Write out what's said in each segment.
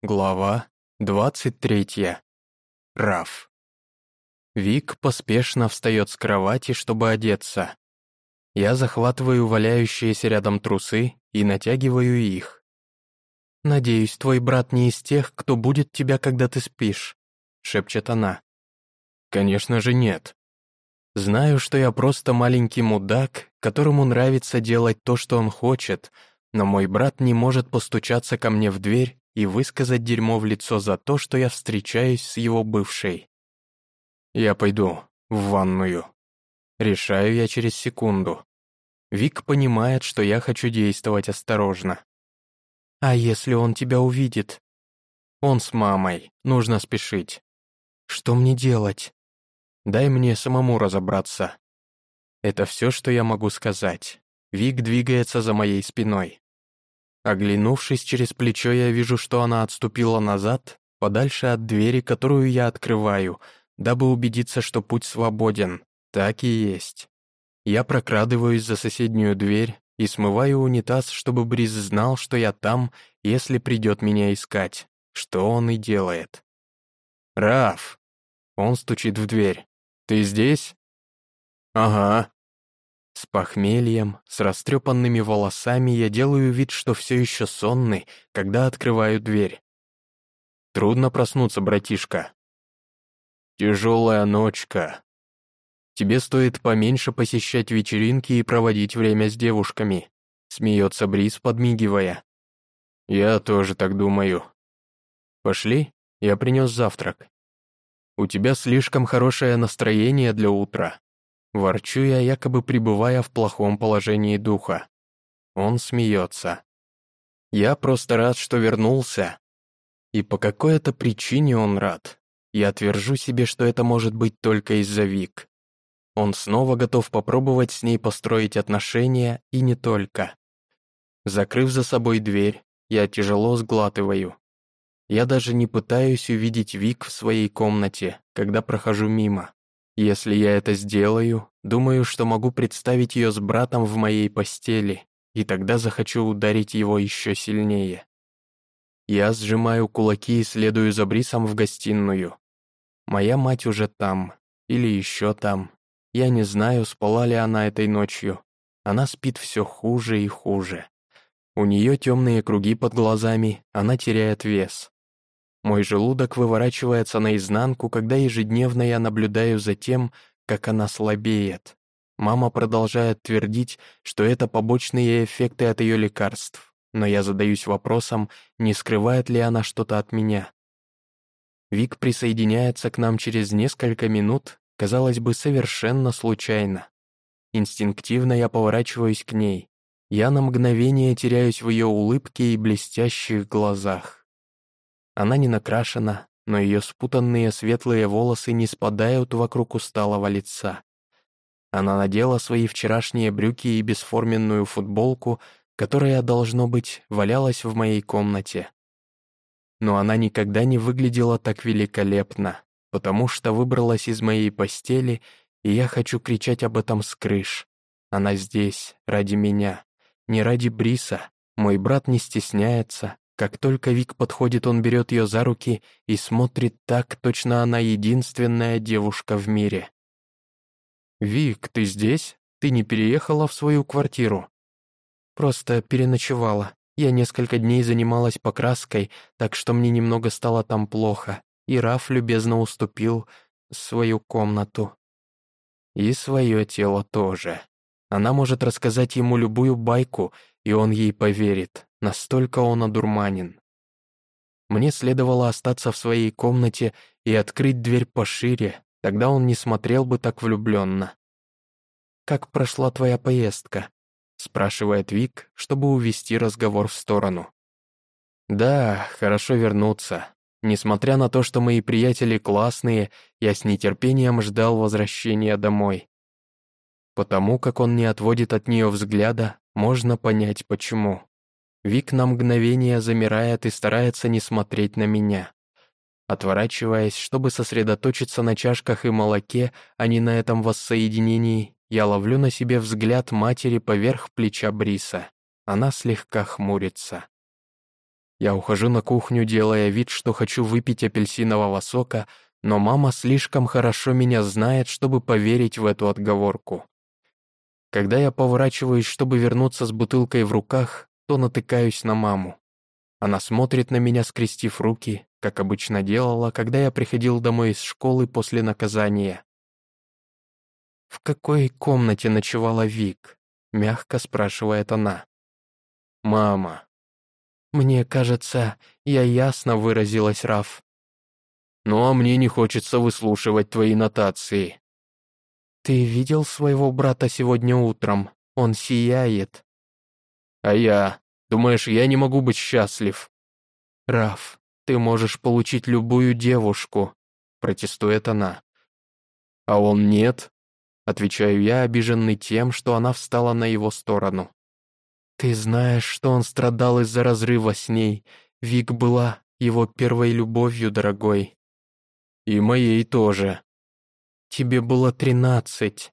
Глава 23. Раф. Вик поспешно встает с кровати, чтобы одеться. Я захватываю валяющиеся рядом трусы и натягиваю их. «Надеюсь, твой брат не из тех, кто будет тебя, когда ты спишь», — шепчет она. «Конечно же нет. Знаю, что я просто маленький мудак, которому нравится делать то, что он хочет, но мой брат не может постучаться ко мне в дверь и высказать дерьмо в лицо за то, что я встречаюсь с его бывшей. Я пойду в ванную. Решаю я через секунду. Вик понимает, что я хочу действовать осторожно. «А если он тебя увидит?» «Он с мамой, нужно спешить». «Что мне делать?» «Дай мне самому разобраться». Это все, что я могу сказать. Вик двигается за моей спиной. Оглянувшись через плечо, я вижу, что она отступила назад, подальше от двери, которую я открываю, дабы убедиться, что путь свободен. Так и есть. Я прокрадываюсь за соседнюю дверь и смываю унитаз, чтобы Бриз знал, что я там, если придет меня искать, что он и делает. «Раф!» Он стучит в дверь. «Ты здесь?» «Ага», с похмельем, с растрепанными волосами я делаю вид, что все еще сонный, когда открываю дверь. Трудно проснуться, братишка. Тяжелая ночка. Тебе стоит поменьше посещать вечеринки и проводить время с девушками. Смеется Бриз, подмигивая. Я тоже так думаю. Пошли, я принес завтрак. У тебя слишком хорошее настроение для утра. Ворчу я, якобы пребывая в плохом положении духа. Он смеется. Я просто рад, что вернулся. И по какой-то причине он рад. Я твержу себе, что это может быть только из-за Вик. Он снова готов попробовать с ней построить отношения, и не только. Закрыв за собой дверь, я тяжело сглатываю. Я даже не пытаюсь увидеть Вик в своей комнате, когда прохожу мимо. Если я это сделаю, думаю, что могу представить ее с братом в моей постели, и тогда захочу ударить его еще сильнее. Я сжимаю кулаки и следую за Брисом в гостиную. Моя мать уже там, или еще там. Я не знаю, спала ли она этой ночью. Она спит все хуже и хуже. У нее темные круги под глазами, она теряет вес. Мой желудок выворачивается наизнанку, когда ежедневно я наблюдаю за тем, как она слабеет. Мама продолжает твердить, что это побочные эффекты от ее лекарств, но я задаюсь вопросом, не скрывает ли она что-то от меня. Вик присоединяется к нам через несколько минут, казалось бы, совершенно случайно. Инстинктивно я поворачиваюсь к ней. Я на мгновение теряюсь в ее улыбке и блестящих глазах. Она не накрашена, но ее спутанные светлые волосы не спадают вокруг усталого лица. Она надела свои вчерашние брюки и бесформенную футболку, которая, должно быть, валялась в моей комнате. Но она никогда не выглядела так великолепно, потому что выбралась из моей постели, и я хочу кричать об этом с крыш. Она здесь, ради меня, не ради Бриса. Мой брат не стесняется, как только Вик подходит, он берет ее за руки и смотрит так, точно она единственная девушка в мире. «Вик, ты здесь? Ты не переехала в свою квартиру?» «Просто переночевала. Я несколько дней занималась покраской, так что мне немного стало там плохо, и Раф любезно уступил свою комнату. И свое тело тоже. Она может рассказать ему любую байку, и он ей поверит, настолько он одурманен. Мне следовало остаться в своей комнате и открыть дверь пошире, тогда он не смотрел бы так влюбленно. «Как прошла твоя поездка?» — спрашивает Вик, чтобы увести разговор в сторону. «Да, хорошо вернуться. Несмотря на то, что мои приятели классные, я с нетерпением ждал возвращения домой. Потому как он не отводит от нее взгляда, можно понять почему. Вик на мгновение замирает и старается не смотреть на меня. Отворачиваясь, чтобы сосредоточиться на чашках и молоке, а не на этом воссоединении, я ловлю на себе взгляд матери поверх плеча Бриса. Она слегка хмурится. Я ухожу на кухню, делая вид, что хочу выпить апельсинового сока, но мама слишком хорошо меня знает, чтобы поверить в эту отговорку. Когда я поворачиваюсь, чтобы вернуться с бутылкой в руках, то натыкаюсь на маму. Она смотрит на меня, скрестив руки, как обычно делала, когда я приходил домой из школы после наказания. «В какой комнате ночевала Вик?» — мягко спрашивает она. «Мама». «Мне кажется, я ясно выразилась, Раф». «Ну а мне не хочется выслушивать твои нотации». «Ты видел своего брата сегодня утром? Он сияет». «А я? Думаешь, я не могу быть счастлив?» «Раф, ты можешь получить любую девушку», — протестует она. «А он нет?» Отвечаю я, обиженный тем, что она встала на его сторону. «Ты знаешь, что он страдал из-за разрыва с ней. Вик была его первой любовью, дорогой». «И моей тоже». «Тебе было тринадцать».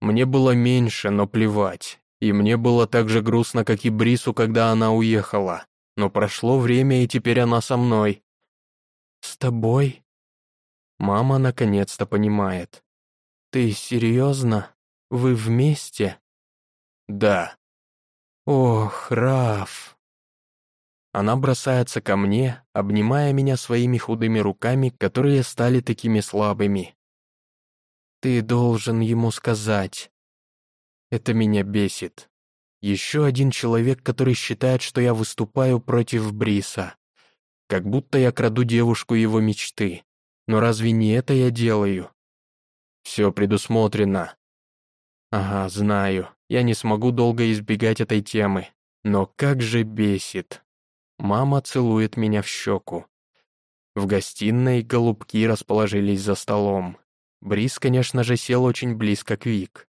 «Мне было меньше, но плевать. И мне было так же грустно, как и Брису, когда она уехала. Но прошло время, и теперь она со мной». «С тобой?» Мама наконец-то понимает. «Ты серьезно? Вы вместе?» «Да». «Ох, Раф!» Она бросается ко мне, обнимая меня своими худыми руками, которые стали такими слабыми. «Ты должен ему сказать». Это меня бесит. Еще один человек, который считает, что я выступаю против Бриса. Как будто я краду девушку его мечты. Но разве не это я делаю? Все предусмотрено. Ага, знаю, я не смогу долго избегать этой темы. Но как же бесит. Мама целует меня в щеку. В гостиной голубки расположились за столом. Брис, конечно же, сел очень близко к Вик.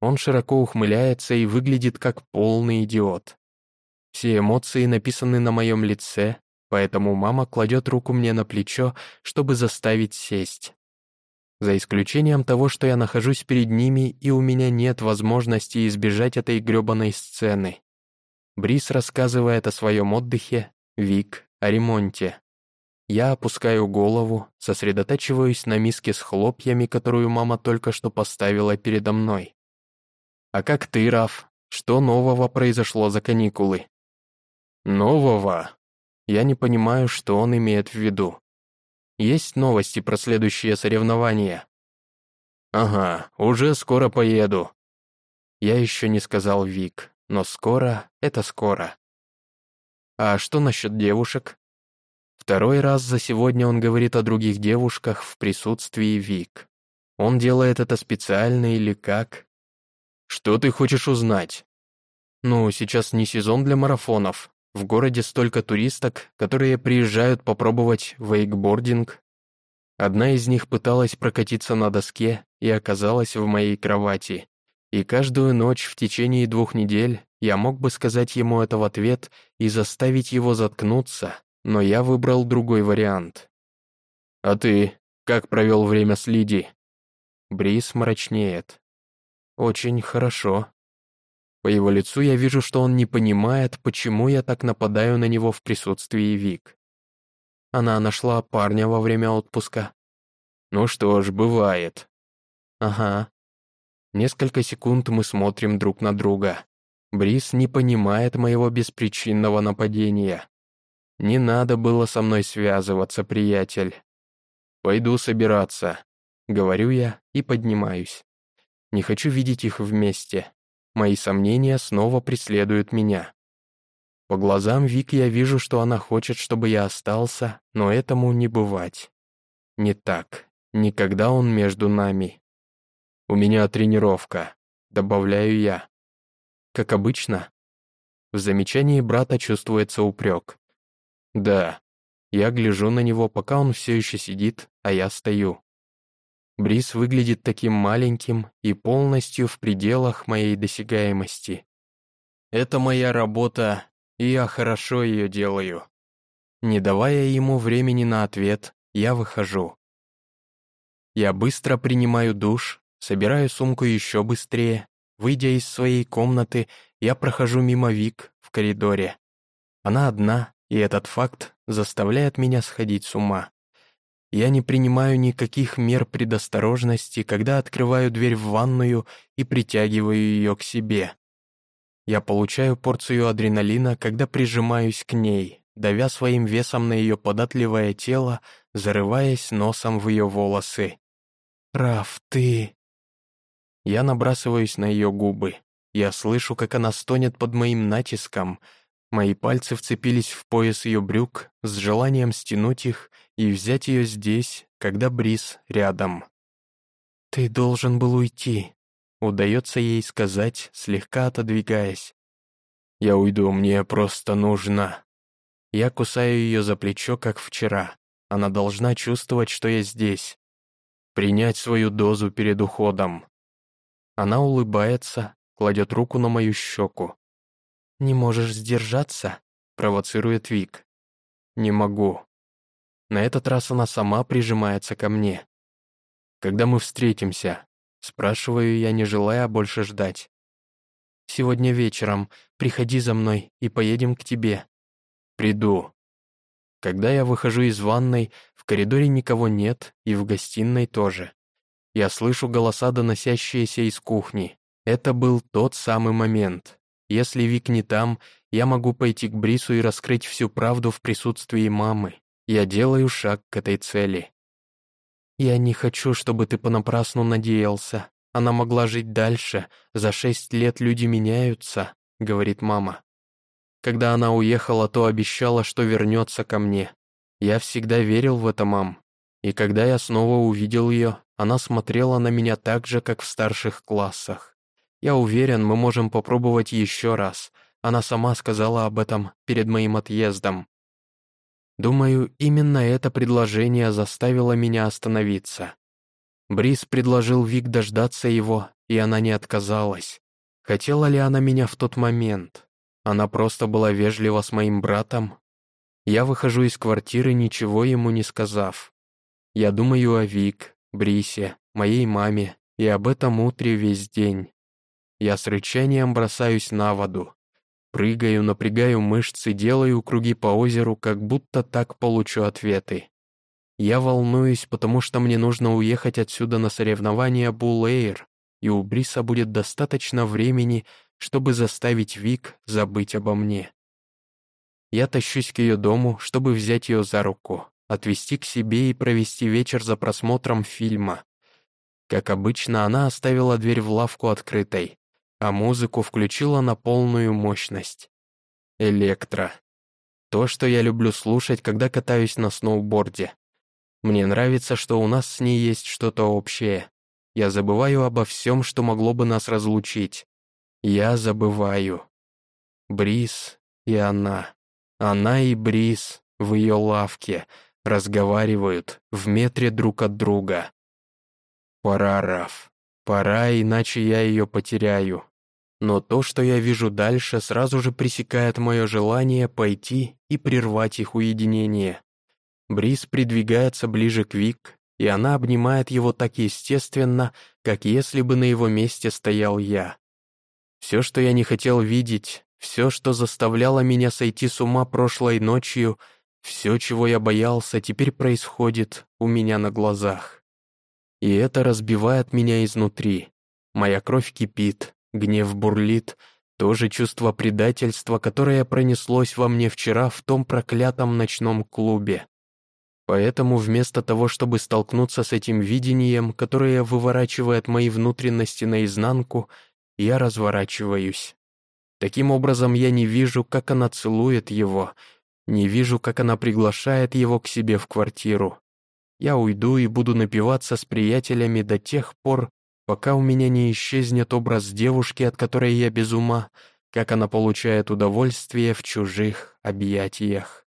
Он широко ухмыляется и выглядит как полный идиот. Все эмоции написаны на моем лице, поэтому мама кладет руку мне на плечо, чтобы заставить сесть за исключением того, что я нахожусь перед ними, и у меня нет возможности избежать этой грёбаной сцены. Брис рассказывает о своем отдыхе, Вик — о ремонте. Я опускаю голову, сосредотачиваюсь на миске с хлопьями, которую мама только что поставила передо мной. «А как ты, Раф? Что нового произошло за каникулы?» «Нового?» Я не понимаю, что он имеет в виду. Есть новости про следующее соревнование?» «Ага, уже скоро поеду». Я еще не сказал Вик, но скоро — это скоро. А что насчет девушек? Второй раз за сегодня он говорит о других девушках в присутствии Вик. Он делает это специально или как? Что ты хочешь узнать? Ну, сейчас не сезон для марафонов, в городе столько туристок, которые приезжают попробовать вейкбординг. Одна из них пыталась прокатиться на доске и оказалась в моей кровати. И каждую ночь в течение двух недель я мог бы сказать ему это в ответ и заставить его заткнуться, но я выбрал другой вариант. «А ты как провел время с Лиди?» Брис мрачнеет. «Очень хорошо», по его лицу я вижу, что он не понимает, почему я так нападаю на него в присутствии Вик. Она нашла парня во время отпуска. Ну что ж, бывает. Ага. Несколько секунд мы смотрим друг на друга. Брис не понимает моего беспричинного нападения. Не надо было со мной связываться, приятель. Пойду собираться, говорю я и поднимаюсь. Не хочу видеть их вместе. Мои сомнения снова преследуют меня. По глазам Вик я вижу, что она хочет, чтобы я остался, но этому не бывать. Не так. Никогда он между нами. У меня тренировка, добавляю я. Как обычно. В замечании брата чувствуется упрек. Да. Я гляжу на него, пока он все еще сидит, а я стою. Брис выглядит таким маленьким и полностью в пределах моей досягаемости. Это моя работа, и я хорошо ее делаю. Не давая ему времени на ответ, я выхожу. Я быстро принимаю душ, собираю сумку еще быстрее. Выйдя из своей комнаты, я прохожу мимо Вик в коридоре. Она одна, и этот факт заставляет меня сходить с ума. Я не принимаю никаких мер предосторожности, когда открываю дверь в ванную и притягиваю ее к себе. Я получаю порцию адреналина, когда прижимаюсь к ней, давя своим весом на ее податливое тело, зарываясь носом в ее волосы. «Раф, ты...» Я набрасываюсь на ее губы. Я слышу, как она стонет под моим натиском. Мои пальцы вцепились в пояс ее брюк с желанием стянуть их и взять ее здесь, когда Брис рядом. «Ты должен был уйти», — удается ей сказать, слегка отодвигаясь. «Я уйду, мне просто нужно...» Я кусаю ее за плечо, как вчера. Она должна чувствовать, что я здесь. Принять свою дозу перед уходом. Она улыбается, кладет руку на мою щеку. «Не можешь сдержаться?» — провоцирует Вик. «Не могу». На этот раз она сама прижимается ко мне. «Когда мы встретимся?» — спрашиваю я, не желая больше ждать. «Сегодня вечером приходи за мной и поедем к тебе». «Приду». Когда я выхожу из ванной, в коридоре никого нет и в гостиной тоже. Я слышу голоса, доносящиеся из кухни. Это был тот самый момент. Если Вик не там, я могу пойти к Брису и раскрыть всю правду в присутствии мамы. Я делаю шаг к этой цели. «Я не хочу, чтобы ты понапрасну надеялся. Она могла жить дальше. За шесть лет люди меняются», — говорит мама. Когда она уехала, то обещала, что вернется ко мне. Я всегда верил в это, мам. И когда я снова увидел ее, она смотрела на меня так же, как в старших классах. Я уверен, мы можем попробовать еще раз. Она сама сказала об этом перед моим отъездом. Думаю, именно это предложение заставило меня остановиться. Брис предложил Вик дождаться его, и она не отказалась. Хотела ли она меня в тот момент? Она просто была вежлива с моим братом. Я выхожу из квартиры, ничего ему не сказав. Я думаю о Вик, Брисе, моей маме и об этом утре весь день. Я с рычанием бросаюсь на воду. Прыгаю, напрягаю мышцы, делаю круги по озеру, как будто так получу ответы. Я волнуюсь, потому что мне нужно уехать отсюда на соревнования Булэйр, и у Бриса будет достаточно времени, чтобы заставить Вик забыть обо мне. Я тащусь к ее дому, чтобы взять ее за руку, отвезти к себе и провести вечер за просмотром фильма. Как обычно, она оставила дверь в лавку открытой а музыку включила на полную мощность. Электро. То, что я люблю слушать, когда катаюсь на сноуборде. Мне нравится, что у нас с ней есть что-то общее. Я забываю обо всем, что могло бы нас разлучить. Я забываю. Брис и она. Она и Брис в ее лавке разговаривают в метре друг от друга. Пора. Пора, иначе я ее потеряю. Но то, что я вижу дальше, сразу же пресекает мое желание пойти и прервать их уединение. Брис придвигается ближе к Вик, и она обнимает его так естественно, как если бы на его месте стоял я. Все, что я не хотел видеть, все, что заставляло меня сойти с ума прошлой ночью, все, чего я боялся, теперь происходит у меня на глазах. И это разбивает меня изнутри. Моя кровь кипит, Гнев бурлит, то же чувство предательства, которое пронеслось во мне вчера в том проклятом ночном клубе. Поэтому вместо того, чтобы столкнуться с этим видением, которое выворачивает мои внутренности наизнанку, я разворачиваюсь. Таким образом, я не вижу, как она целует его, не вижу, как она приглашает его к себе в квартиру. Я уйду и буду напиваться с приятелями до тех пор, пока у меня не исчезнет образ девушки, от которой я без ума, как она получает удовольствие в чужих объятиях.